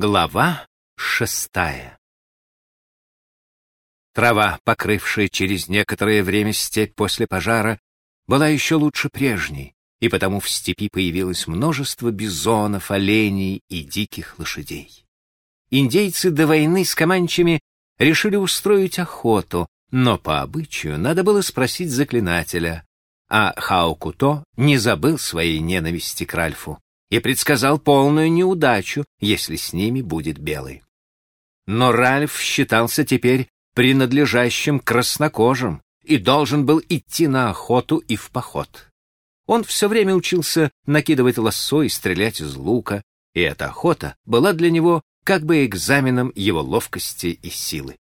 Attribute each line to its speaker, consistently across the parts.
Speaker 1: Глава шестая Трава, покрывшая через некоторое время степь после пожара, была еще лучше прежней, и потому в степи появилось множество бизонов, оленей и диких лошадей. Индейцы до войны с команчами решили устроить охоту, но по обычаю надо было спросить заклинателя, а Хаокуто не забыл своей ненависти к Ральфу и предсказал полную неудачу, если с ними будет белый. Но Ральф считался теперь принадлежащим краснокожим и должен был идти на охоту и в поход. Он все время учился накидывать лассо и стрелять из лука, и эта охота была для него как бы экзаменом его ловкости и силы.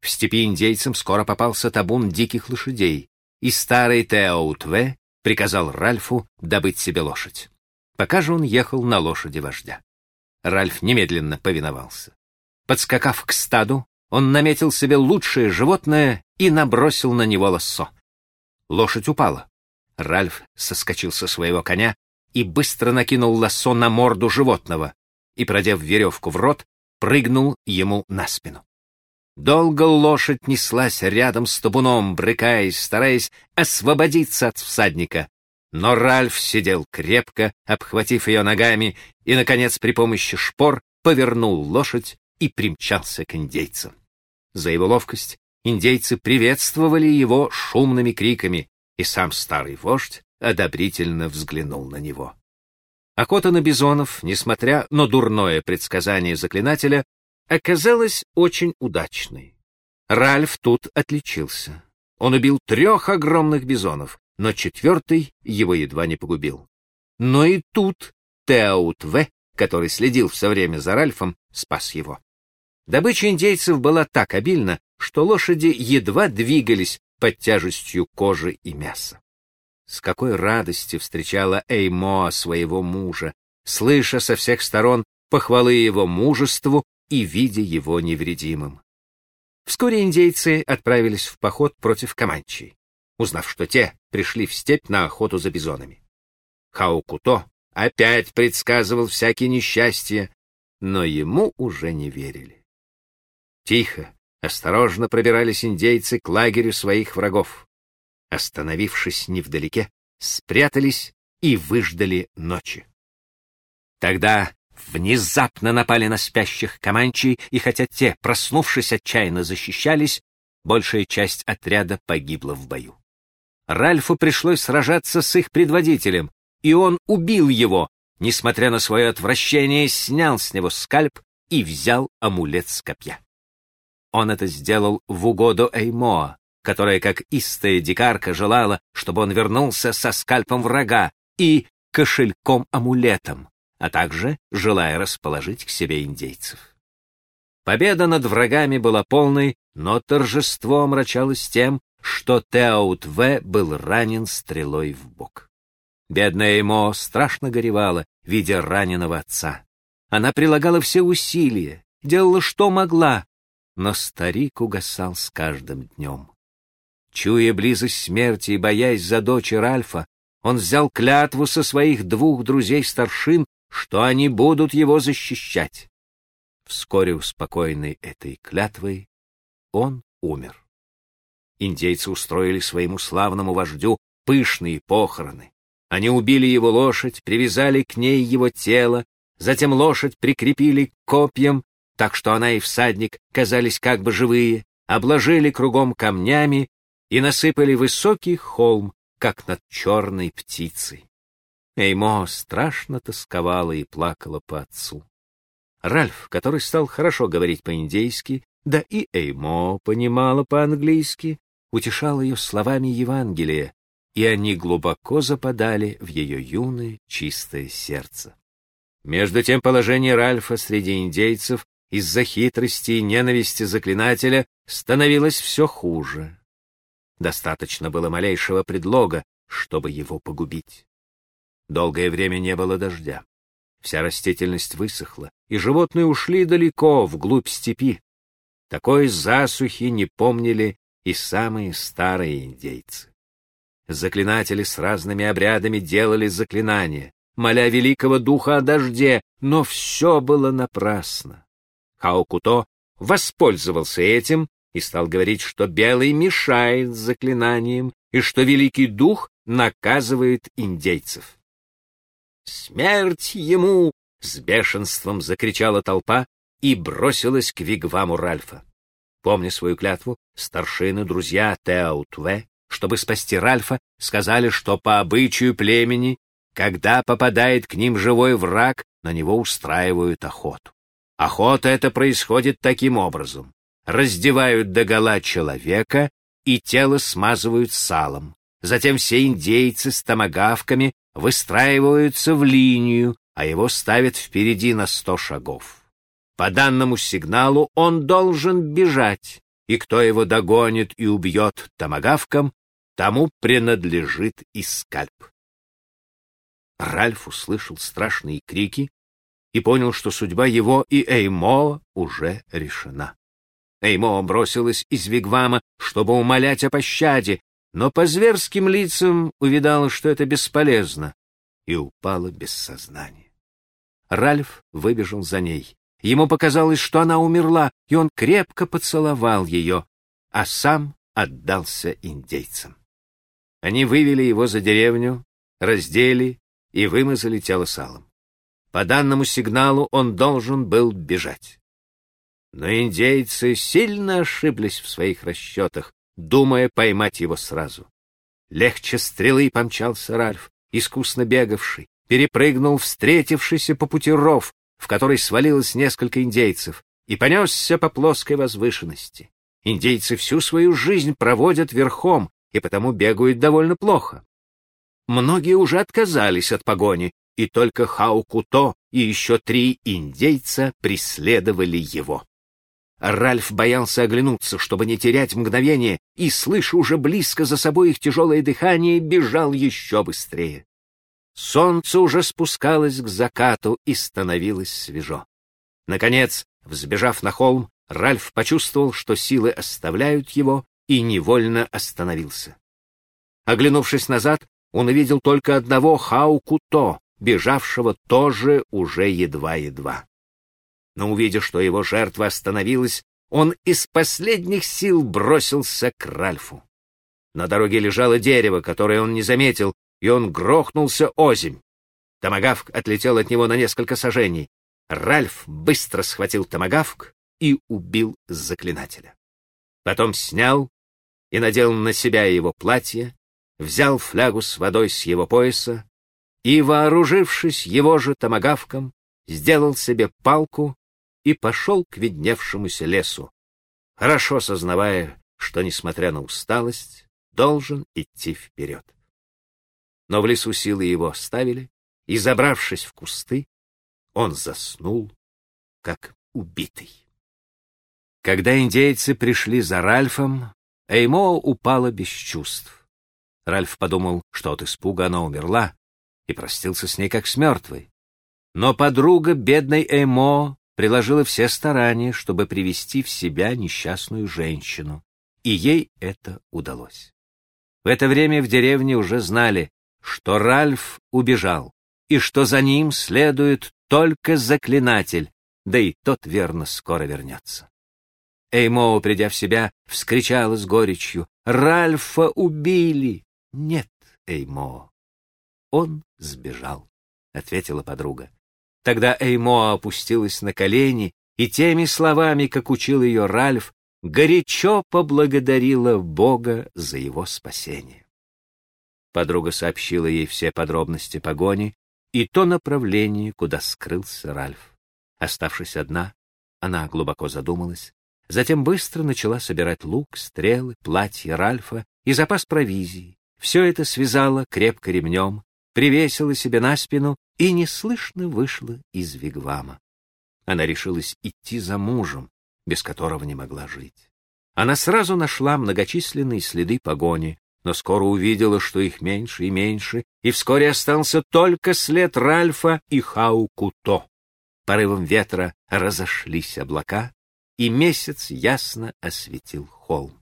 Speaker 1: В степи индейцам скоро попался табун диких лошадей, и старый Теоутве приказал Ральфу добыть себе лошадь пока же он ехал на лошади вождя. Ральф немедленно повиновался. Подскакав к стаду, он наметил себе лучшее животное и набросил на него лассо. Лошадь упала. Ральф соскочил со своего коня и быстро накинул лассо на морду животного и, продев веревку в рот, прыгнул ему на спину. Долго лошадь неслась рядом с табуном, брыкаясь, стараясь освободиться от всадника, но Ральф сидел крепко, обхватив ее ногами, и, наконец, при помощи шпор повернул лошадь и примчался к индейцам. За его ловкость индейцы приветствовали его шумными криками, и сам старый вождь одобрительно взглянул на него. Охота на бизонов, несмотря на дурное предсказание заклинателя, оказалась очень удачной. Ральф тут отличился. Он убил трех огромных бизонов, но четвертый его едва не погубил. Но и тут Теаут который следил все время за Ральфом, спас его. Добыча индейцев была так обильна, что лошади едва двигались под тяжестью кожи и мяса. С какой радости встречала Эймоа своего мужа, слыша со всех сторон похвалы его мужеству и видя его невредимым. Вскоре индейцы отправились в поход против Каманчей узнав, что те пришли в степь на охоту за бизонами. Хаукуто опять предсказывал всякие несчастья, но ему уже не верили. Тихо, осторожно пробирались индейцы к лагерю своих врагов. Остановившись невдалеке, спрятались и выждали ночи. Тогда внезапно напали на спящих команчей, и хотя те, проснувшись, отчаянно защищались, большая часть отряда погибла в бою. Ральфу пришлось сражаться с их предводителем, и он убил его, несмотря на свое отвращение, снял с него скальп и взял амулет с копья. Он это сделал в угоду Эймоа, которая, как истая дикарка, желала, чтобы он вернулся со скальпом врага и кошельком-амулетом, а также желая расположить к себе индейцев. Победа над врагами была полной, но торжество омрачалось тем, что Теаут В. был ранен стрелой в бок. Бедная Эмо страшно горевала, видя раненого отца. Она прилагала все усилия, делала что могла, но старик угасал с каждым днем. Чуя близость смерти и боясь за дочь Ральфа, он взял клятву со своих двух друзей-старшин, что они будут его защищать. Вскоре успокоенный этой клятвой, он умер индейцы устроили своему славному вождю пышные похороны. Они убили его лошадь, привязали к ней его тело, затем лошадь прикрепили копьям, так что она и всадник казались как бы живые, обложили кругом камнями и насыпали высокий холм, как над черной птицей. Эймо страшно тосковала и плакала по отцу. Ральф, который стал хорошо говорить по-индейски, да и Эймо понимала по-английски, утешал ее словами Евангелия, и они глубоко западали в ее юное чистое сердце. Между тем положение Ральфа среди индейцев из-за хитрости и ненависти заклинателя становилось все хуже. Достаточно было малейшего предлога, чтобы его погубить. Долгое время не было дождя. Вся растительность высохла, и животные ушли далеко, вглубь степи. Такой засухи не помнили и самые старые индейцы. Заклинатели с разными обрядами делали заклинания, моля великого духа о дожде, но все было напрасно. Хаокуто воспользовался этим и стал говорить, что белый мешает заклинаниям и что великий дух наказывает индейцев. «Смерть ему!» — с бешенством закричала толпа и бросилась к вигваму Ральфа. Помня свою клятву, старшины, друзья Теаутве, чтобы спасти Ральфа, сказали, что по обычаю племени, когда попадает к ним живой враг, на него устраивают охоту. Охота эта происходит таким образом. Раздевают догола человека и тело смазывают салом. Затем все индейцы с томагавками выстраиваются в линию, а его ставят впереди на сто шагов. По данному сигналу он должен бежать, и кто его догонит и убьет томагавком, тому принадлежит и скальп. Ральф услышал страшные крики и понял, что судьба его и Эймо уже решена. Эймо бросилась из вигвама, чтобы умолять о пощаде, но по зверским лицам увидала, что это бесполезно, и упала без сознания. Ральф выбежал за ней. Ему показалось, что она умерла, и он крепко поцеловал ее, а сам отдался индейцам. Они вывели его за деревню, раздели и вымазали тело салом. По данному сигналу он должен был бежать. Но индейцы сильно ошиблись в своих расчетах, думая поймать его сразу. Легче стрелы помчался Ральф, искусно бегавший, перепрыгнул встретившийся по пути ров, в который свалилось несколько индейцев, и понесся по плоской возвышенности. Индейцы всю свою жизнь проводят верхом, и потому бегают довольно плохо. Многие уже отказались от погони, и только Хаукуто и еще три индейца преследовали его. Ральф боялся оглянуться, чтобы не терять мгновение, и, слыша уже близко за собой их тяжелое дыхание, бежал еще быстрее. Солнце уже спускалось к закату и становилось свежо. Наконец, взбежав на холм, Ральф почувствовал, что силы оставляют его, и невольно остановился. Оглянувшись назад, он увидел только одного Хаукуто, бежавшего тоже уже едва-едва. Но увидев, что его жертва остановилась, он из последних сил бросился к Ральфу. На дороге лежало дерево, которое он не заметил, и он грохнулся озимь. Томагавк отлетел от него на несколько сажений. Ральф быстро схватил томагавк и убил заклинателя. Потом снял и надел на себя его платье, взял флягу с водой с его пояса и, вооружившись его же томагавком, сделал себе палку и пошел к видневшемуся лесу, хорошо сознавая, что, несмотря на усталость, должен идти вперед. Но в лесу силы его оставили, и, забравшись в кусты, он заснул, как убитый. Когда индейцы пришли за Ральфом, Эймо упала без чувств. Ральф подумал, что от испуга она умерла, и простился с ней как с мертвой. Но подруга бедной Эймо приложила все старания, чтобы привести в себя несчастную женщину, и ей это удалось. В это время в деревне уже знали, что Ральф убежал, и что за ним следует только заклинатель, да и тот верно скоро вернется. Эймо, придя в себя, вскричала с горечью, «Ральфа убили!» «Нет, Эймо, он сбежал», — ответила подруга. Тогда Эймо опустилась на колени и теми словами, как учил ее Ральф, горячо поблагодарила Бога за его спасение. Подруга сообщила ей все подробности погони и то направление, куда скрылся Ральф. Оставшись одна, она глубоко задумалась, затем быстро начала собирать лук, стрелы, платье Ральфа и запас провизии. Все это связала крепко ремнем, привесила себе на спину и неслышно вышла из вигвама. Она решилась идти за мужем, без которого не могла жить. Она сразу нашла многочисленные следы погони, но скоро увидела, что их меньше и меньше, и вскоре остался только след Ральфа и Хаукуто. Порывом ветра разошлись облака, и месяц ясно осветил холм.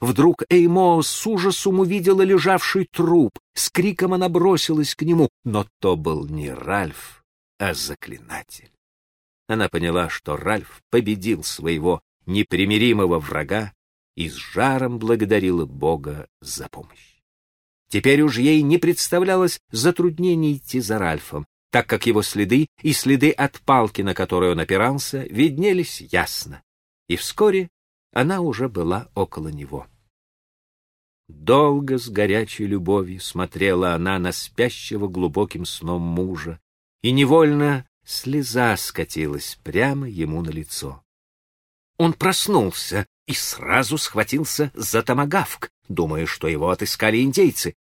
Speaker 1: Вдруг Эймо с ужасом увидела лежавший труп. С криком она бросилась к нему, но то был не Ральф, а заклинатель. Она поняла, что Ральф победил своего непримиримого врага и с жаром благодарила Бога за помощь. Теперь уж ей не представлялось затруднений идти за Ральфом, так как его следы и следы от палки, на которую он опирался, виднелись ясно. И вскоре она уже была около него. Долго с горячей любовью смотрела она на спящего глубоким сном мужа, и невольно слеза скатилась прямо ему на лицо. Он проснулся и сразу схватился за томагавк, думая, что его отыскали индейцы,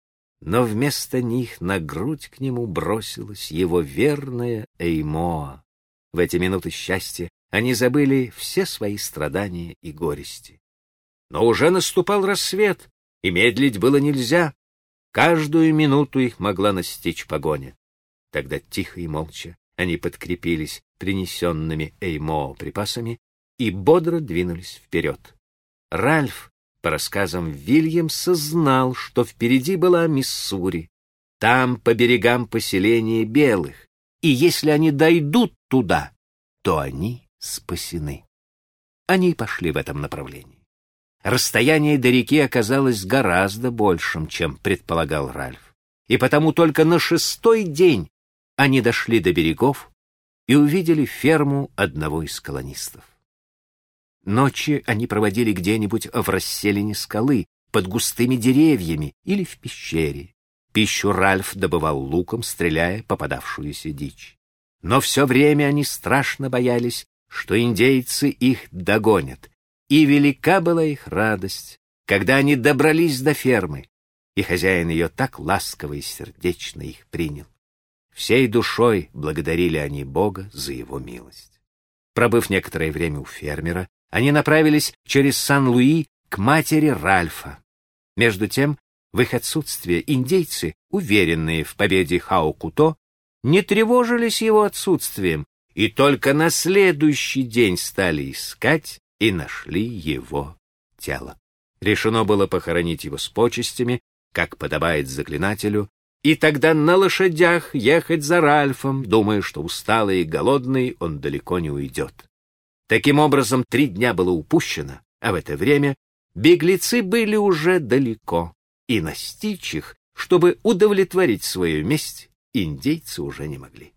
Speaker 1: но вместо них на грудь к нему бросилась его верная Эймоа. В эти минуты счастья они забыли все свои страдания и горести. Но уже наступал рассвет, и медлить было нельзя. Каждую минуту их могла настичь погоня. Тогда тихо и молча они подкрепились принесенными Эймо припасами и бодро двинулись вперед. Ральф, по рассказам Вильямса, знал, что впереди была Миссури. Там по берегам поселения белых, и если они дойдут туда, то они спасены. Они пошли в этом направлении. Расстояние до реки оказалось гораздо большим, чем предполагал Ральф, и потому только на шестой день они дошли до берегов и увидели ферму одного из колонистов. Ночи они проводили где-нибудь в расселине скалы, под густыми деревьями или в пещере. Пищу Ральф добывал луком, стреляя попадавшуюся дичь. Но все время они страшно боялись, что индейцы их догонят, и велика была их радость, когда они добрались до фермы, и хозяин ее так ласково и сердечно их принял. Всей душой благодарили они Бога за его милость. Пробыв некоторое время у фермера, они направились через Сан-Луи к матери Ральфа. Между тем, в их отсутствие индейцы, уверенные в победе Хао-Куто, не тревожились его отсутствием и только на следующий день стали искать и нашли его тело. Решено было похоронить его с почестями, как подобает заклинателю, и тогда на лошадях ехать за Ральфом, думая, что усталый и голодный он далеко не уйдет. Таким образом, три дня было упущено, а в это время беглецы были уже далеко, и настичь их, чтобы удовлетворить свою месть, индейцы уже не могли.